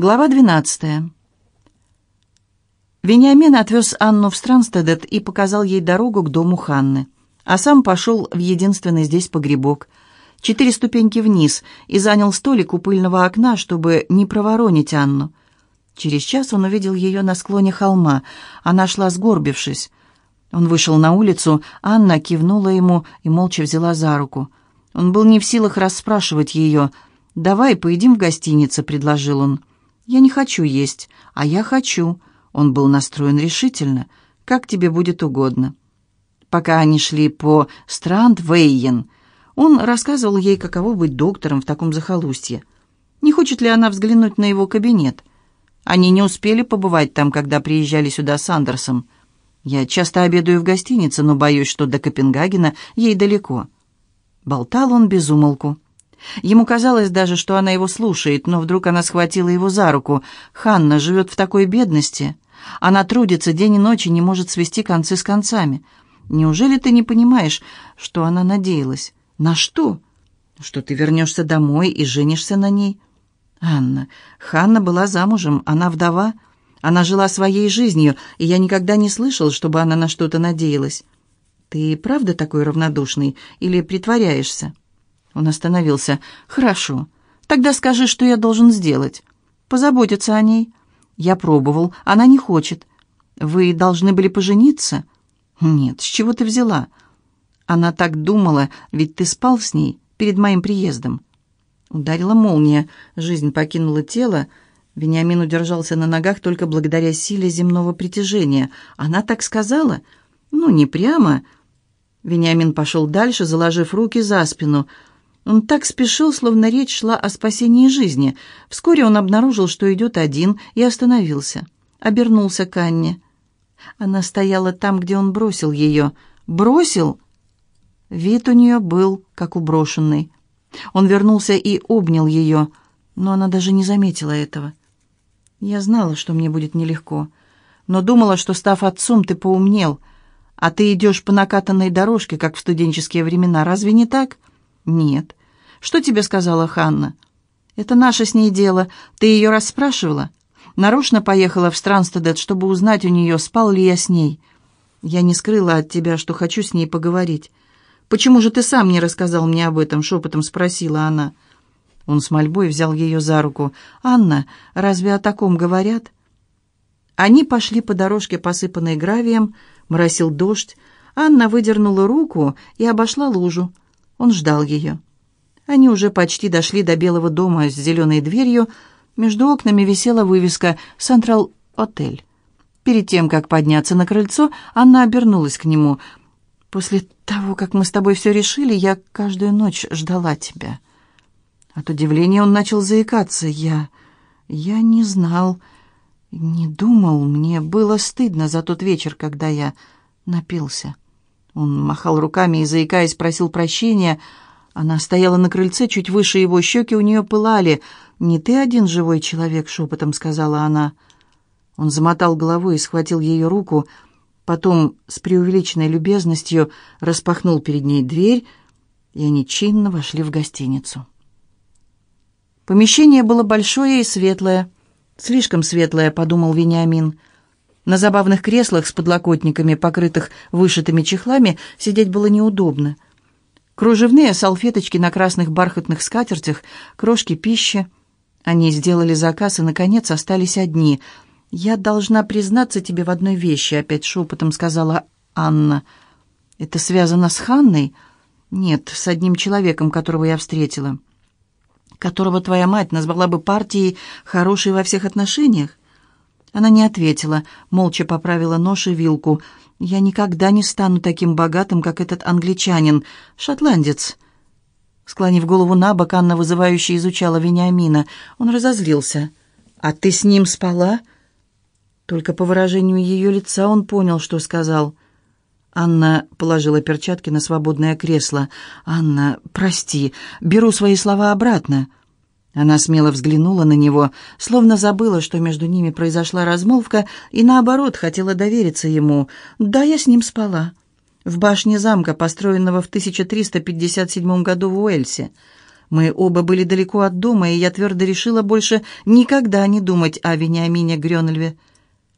Глава 12. Вениамин отвез Анну в Странстедет и показал ей дорогу к дому Ханны, а сам пошел в единственный здесь погребок, четыре ступеньки вниз, и занял столик у пыльного окна, чтобы не проворонить Анну. Через час он увидел ее на склоне холма. Она шла сгорбившись. Он вышел на улицу, Анна кивнула ему и молча взяла за руку. Он был не в силах расспрашивать ее. «Давай поедим в гостинице», — предложил он. «Я не хочу есть, а я хочу». Он был настроен решительно. «Как тебе будет угодно». Пока они шли по Странд-Вейен, он рассказывал ей, каково быть доктором в таком захолустье. Не хочет ли она взглянуть на его кабинет? Они не успели побывать там, когда приезжали сюда с Андерсом. Я часто обедаю в гостинице, но боюсь, что до Копенгагена ей далеко. Болтал он без умолку. Ему казалось даже, что она его слушает, но вдруг она схватила его за руку. «Ханна живет в такой бедности. Она трудится день и ночь и не может свести концы с концами. Неужели ты не понимаешь, что она надеялась? На что? Что ты вернешься домой и женишься на ней?» «Анна, Ханна была замужем, она вдова. Она жила своей жизнью, и я никогда не слышал, чтобы она на что-то надеялась. Ты правда такой равнодушный или притворяешься?» Он остановился. «Хорошо. Тогда скажи, что я должен сделать. Позаботиться о ней. Я пробовал. Она не хочет. Вы должны были пожениться?» «Нет, с чего ты взяла?» Она так думала, ведь ты спал с ней перед моим приездом. Ударила молния, жизнь покинула тело. Вениамин удержался на ногах только благодаря силе земного притяжения. Она так сказала? Ну, не прямо. Вениамин пошел дальше, заложив руки за спину. Он так спешил, словно речь шла о спасении жизни. Вскоре он обнаружил, что идет один, и остановился. Обернулся к Анне. Она стояла там, где он бросил ее. «Бросил?» Вид у нее был, как у брошенной. Он вернулся и обнял ее, но она даже не заметила этого. «Я знала, что мне будет нелегко, но думала, что, став отцом, ты поумнел, а ты идешь по накатанной дорожке, как в студенческие времена. Разве не так?» «Нет. Что тебе сказала Ханна?» «Это наше с ней дело. Ты ее расспрашивала?» «Нарочно поехала в Странстедет, чтобы узнать у нее, спал ли я с ней. Я не скрыла от тебя, что хочу с ней поговорить. Почему же ты сам не рассказал мне об этом?» — шепотом спросила она. Он с мольбой взял ее за руку. «Анна, разве о таком говорят?» Они пошли по дорожке, посыпанной гравием, моросил дождь. Анна выдернула руку и обошла лужу. Он ждал ее. Они уже почти дошли до белого дома с зеленой дверью. Между окнами висела вывеска «Централ Отель». Перед тем, как подняться на крыльцо, Анна обернулась к нему. «После того, как мы с тобой все решили, я каждую ночь ждала тебя». От удивления он начал заикаться. «Я... я не знал, не думал. Мне было стыдно за тот вечер, когда я напился». Он махал руками и, заикаясь, просил прощения, — она стояла на крыльце, чуть выше его щеки у нее пылали. «Не ты один живой человек», — шепотом сказала она. Он замотал головой и схватил ее руку, потом с преувеличенной любезностью распахнул перед ней дверь, и они чинно вошли в гостиницу. Помещение было большое и светлое. «Слишком светлое», — подумал Вениамин. На забавных креслах с подлокотниками, покрытых вышитыми чехлами, сидеть было неудобно — Кружевные салфеточки на красных бархатных скатертях, крошки пищи. Они сделали заказ и, наконец, остались одни. «Я должна признаться тебе в одной вещи», — опять шепотом сказала Анна. «Это связано с Ханной?» «Нет, с одним человеком, которого я встретила» которого твоя мать назвала бы партией хорошей во всех отношениях? Она не ответила, молча поправила нож и вилку. Я никогда не стану таким богатым, как этот англичанин, шотландец». Склонив голову на бок, Анна вызывающе изучала Вениамина. Он разозлился. «А ты с ним спала?» Только по выражению ее лица он понял, что сказал. Анна положила перчатки на свободное кресло. «Анна, прости, беру свои слова обратно». Она смело взглянула на него, словно забыла, что между ними произошла размолвка, и наоборот хотела довериться ему. «Да, я с ним спала. В башне замка, построенного в 1357 году в Уэльсе. Мы оба были далеко от дома, и я твердо решила больше никогда не думать о Вениамине Грёнельве.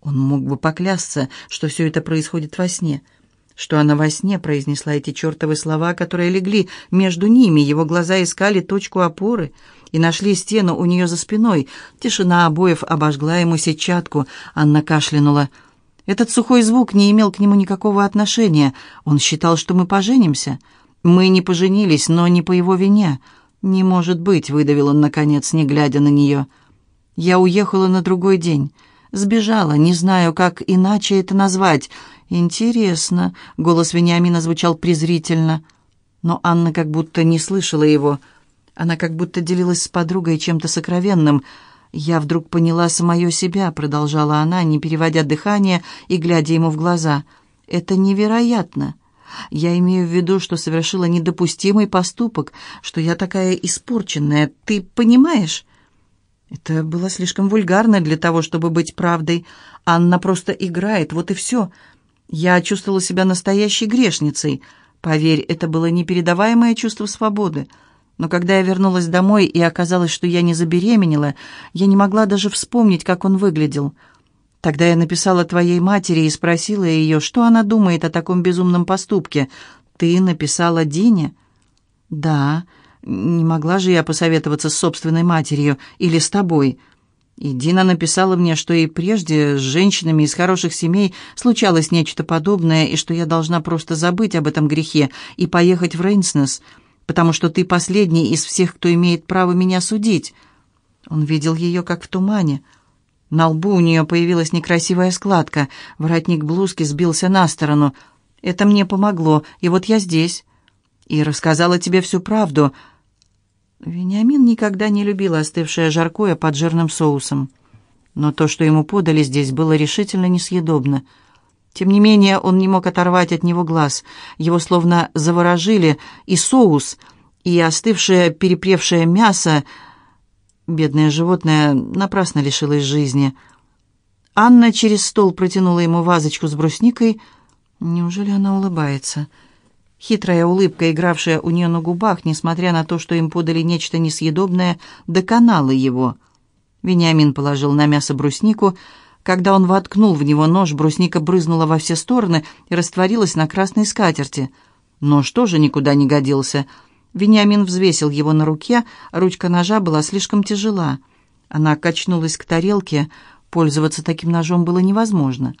Он мог бы поклясться, что все это происходит во сне, что она во сне произнесла эти чертовы слова, которые легли между ними, его глаза искали точку опоры и нашли стену у нее за спиной. Тишина обоев обожгла ему сетчатку, Анна кашлянула. Этот сухой звук не имел к нему никакого отношения. Он считал, что мы поженимся. Мы не поженились, но не по его вине. «Не может быть», — выдавил он, наконец, не глядя на нее. «Я уехала на другой день. Сбежала, не знаю, как иначе это назвать. Интересно», — голос Вениамина звучал презрительно. Но Анна как будто не слышала его. Она как будто делилась с подругой чем-то сокровенным. «Я вдруг поняла самое себя», — продолжала она, не переводя дыхание и глядя ему в глаза. «Это невероятно. Я имею в виду, что совершила недопустимый поступок, что я такая испорченная. Ты понимаешь?» Это было слишком вульгарно для того, чтобы быть правдой. Анна просто играет, вот и все. Я чувствовала себя настоящей грешницей. Поверь, это было непередаваемое чувство свободы. Но когда я вернулась домой и оказалось, что я не забеременела, я не могла даже вспомнить, как он выглядел. Тогда я написала твоей матери и спросила ее, что она думает о таком безумном поступке. Ты написала Дине? Да. Не могла же я посоветоваться с собственной матерью или с тобой. И Дина написала мне, что и прежде с женщинами из хороших семей случалось нечто подобное, и что я должна просто забыть об этом грехе и поехать в Рейнснес, потому что ты последний из всех, кто имеет право меня судить. Он видел ее как в тумане. На лбу у нее появилась некрасивая складка. Воротник блузки сбился на сторону. Это мне помогло, и вот я здесь. И рассказала тебе всю правду. Вениамин никогда не любил остывшее жаркое под жирным соусом. Но то, что ему подали здесь, было решительно несъедобно. Тем не менее, он не мог оторвать от него глаз. Его словно заворожили и соус, и остывшее перепревшее мясо — Бедное животное напрасно лишилось жизни. Анна через стол протянула ему вазочку с брусникой. Неужели она улыбается? Хитрая улыбка, игравшая у нее на губах, несмотря на то, что им подали нечто несъедобное, доконала его. Вениамин положил на мясо бруснику. Когда он воткнул в него нож, брусника брызнула во все стороны и растворилась на красной скатерти. Нож тоже никуда не годился — Вениамин взвесил его на руке, ручка ножа была слишком тяжела. Она качнулась к тарелке, пользоваться таким ножом было невозможно.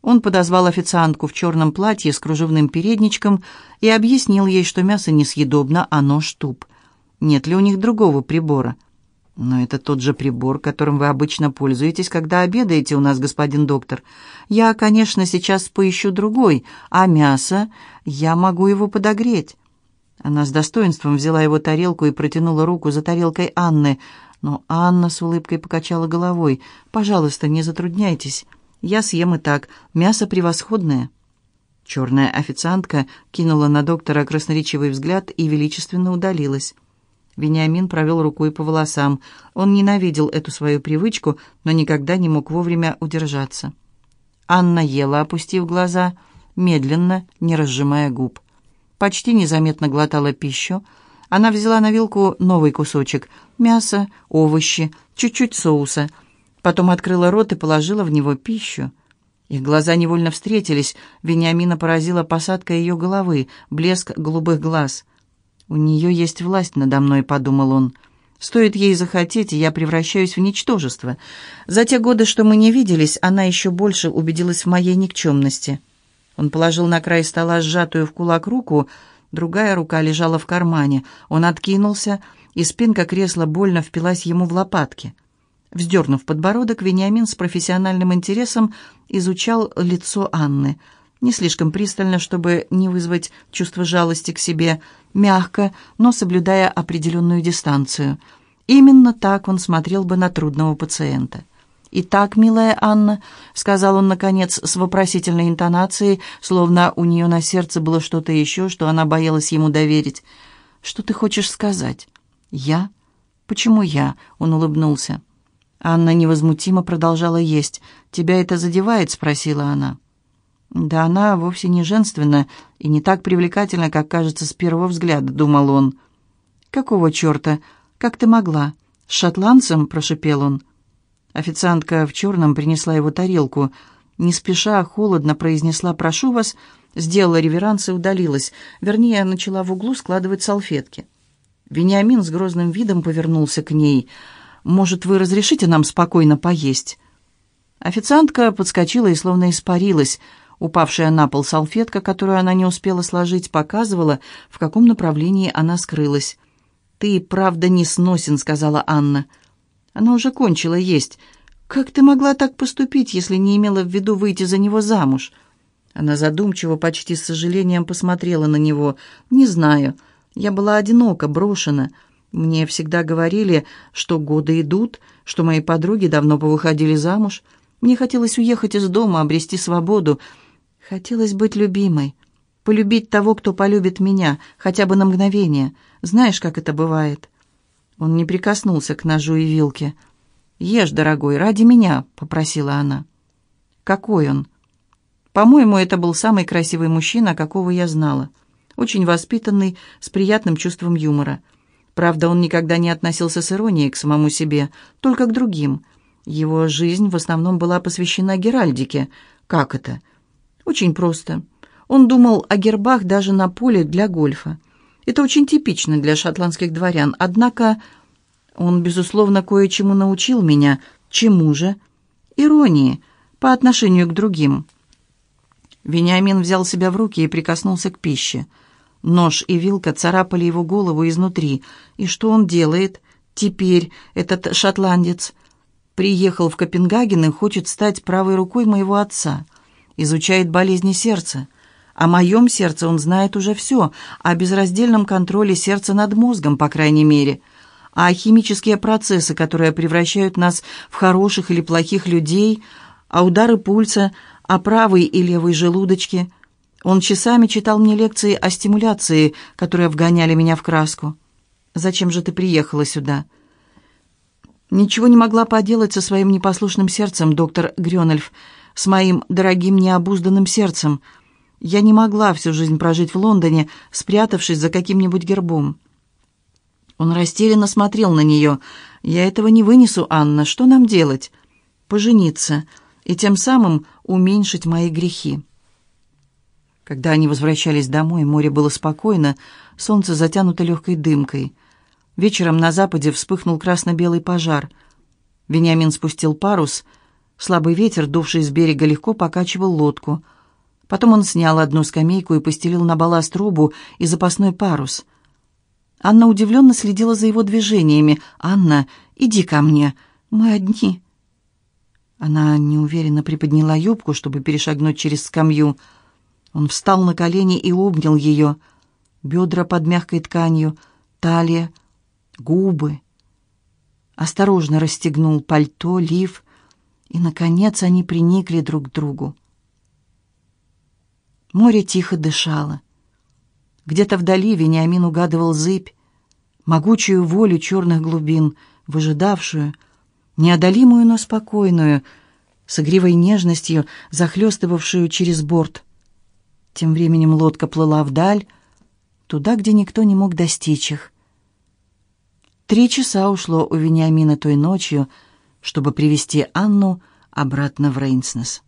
Он подозвал официантку в черном платье с кружевным передничком и объяснил ей, что мясо несъедобно, а нож туп. Нет ли у них другого прибора? Но это тот же прибор, которым вы обычно пользуетесь, когда обедаете у нас, господин доктор. Я, конечно, сейчас поищу другой, а мясо, я могу его подогреть. Она с достоинством взяла его тарелку и протянула руку за тарелкой Анны. Но Анна с улыбкой покачала головой. «Пожалуйста, не затрудняйтесь. Я съем и так. Мясо превосходное». Черная официантка кинула на доктора красноречивый взгляд и величественно удалилась. Вениамин провел рукой по волосам. Он ненавидел эту свою привычку, но никогда не мог вовремя удержаться. Анна ела, опустив глаза, медленно, не разжимая губ почти незаметно глотала пищу. Она взяла на вилку новый кусочек мяса, овощи, чуть-чуть соуса. Потом открыла рот и положила в него пищу. Их глаза невольно встретились. Вениамина поразила посадка ее головы, блеск голубых глаз. «У нее есть власть надо мной», — подумал он. «Стоит ей захотеть, и я превращаюсь в ничтожество. За те годы, что мы не виделись, она еще больше убедилась в моей никчемности». Он положил на край стола сжатую в кулак руку, другая рука лежала в кармане. Он откинулся, и спинка кресла больно впилась ему в лопатки. Вздернув подбородок, Вениамин с профессиональным интересом изучал лицо Анны. Не слишком пристально, чтобы не вызвать чувство жалости к себе, мягко, но соблюдая определенную дистанцию. Именно так он смотрел бы на трудного пациента. «Итак, милая Анна», — сказал он, наконец, с вопросительной интонацией, словно у нее на сердце было что-то еще, что она боялась ему доверить. «Что ты хочешь сказать?» «Я? Почему я?» — он улыбнулся. Анна невозмутимо продолжала есть. «Тебя это задевает?» — спросила она. «Да она вовсе не женственна и не так привлекательна, как кажется с первого взгляда», — думал он. «Какого черта? Как ты могла? С шотландцем?» – прошепел он. Официантка в черном принесла его тарелку. Не спеша, холодно произнесла «прошу вас», сделала реверанс и удалилась. Вернее, начала в углу складывать салфетки. Вениамин с грозным видом повернулся к ней. «Может, вы разрешите нам спокойно поесть?» Официантка подскочила и словно испарилась. Упавшая на пол салфетка, которую она не успела сложить, показывала, в каком направлении она скрылась. «Ты, правда, не сносен», — сказала Анна. Она уже кончила есть. «Как ты могла так поступить, если не имела в виду выйти за него замуж?» Она задумчиво, почти с сожалением посмотрела на него. «Не знаю. Я была одинока, брошена. Мне всегда говорили, что годы идут, что мои подруги давно повыходили замуж. Мне хотелось уехать из дома, обрести свободу. Хотелось быть любимой. Полюбить того, кто полюбит меня, хотя бы на мгновение. Знаешь, как это бывает?» Он не прикоснулся к ножу и вилке. «Ешь, дорогой, ради меня», — попросила она. «Какой он?» «По-моему, это был самый красивый мужчина, какого я знала» очень воспитанный, с приятным чувством юмора. Правда, он никогда не относился с иронией к самому себе, только к другим. Его жизнь в основном была посвящена геральдике. Как это? Очень просто. Он думал о гербах даже на поле для гольфа. Это очень типично для шотландских дворян. Однако он, безусловно, кое-чему научил меня. Чему же? Иронии по отношению к другим. Вениамин взял себя в руки и прикоснулся к пище. Нож и вилка царапали его голову изнутри. И что он делает? Теперь этот шотландец приехал в Копенгаген и хочет стать правой рукой моего отца. Изучает болезни сердца. О моем сердце он знает уже все, о безраздельном контроле сердца над мозгом, по крайней мере, а химические процессы, которые превращают нас в хороших или плохих людей, а удары пульса, а правый и левый желудочки – он часами читал мне лекции о стимуляции, которые вгоняли меня в краску. «Зачем же ты приехала сюда?» «Ничего не могла поделать со своим непослушным сердцем, доктор Грёнольф, с моим дорогим необузданным сердцем. Я не могла всю жизнь прожить в Лондоне, спрятавшись за каким-нибудь гербом». Он растерянно смотрел на нее. «Я этого не вынесу, Анна. Что нам делать?» «Пожениться и тем самым уменьшить мои грехи». Когда они возвращались домой, море было спокойно, солнце затянуто легкой дымкой. Вечером на западе вспыхнул красно-белый пожар. Вениамин спустил парус. Слабый ветер, дувший с берега, легко покачивал лодку. Потом он снял одну скамейку и постелил на балласт трубу и запасной парус. Анна удивленно следила за его движениями. «Анна, иди ко мне, мы одни». Она неуверенно приподняла юбку, чтобы перешагнуть через скамью. Он встал на колени и обнял ее. Бедра под мягкой тканью, талия, губы. Осторожно расстегнул пальто, лиф, и, наконец, они приникли друг к другу. Море тихо дышало. Где-то вдали Вениамин угадывал зыбь, могучую волю черных глубин, выжидавшую, неодолимую, но спокойную, с игривой нежностью, захлестывавшую через борт. Тем временем лодка плыла вдаль, туда, где никто не мог достичь их. Три часа ушло у Вениамина той ночью, чтобы привести Анну обратно в Рейнснес.